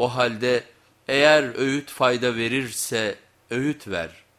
O halde eğer öğüt fayda verirse öğüt ver.''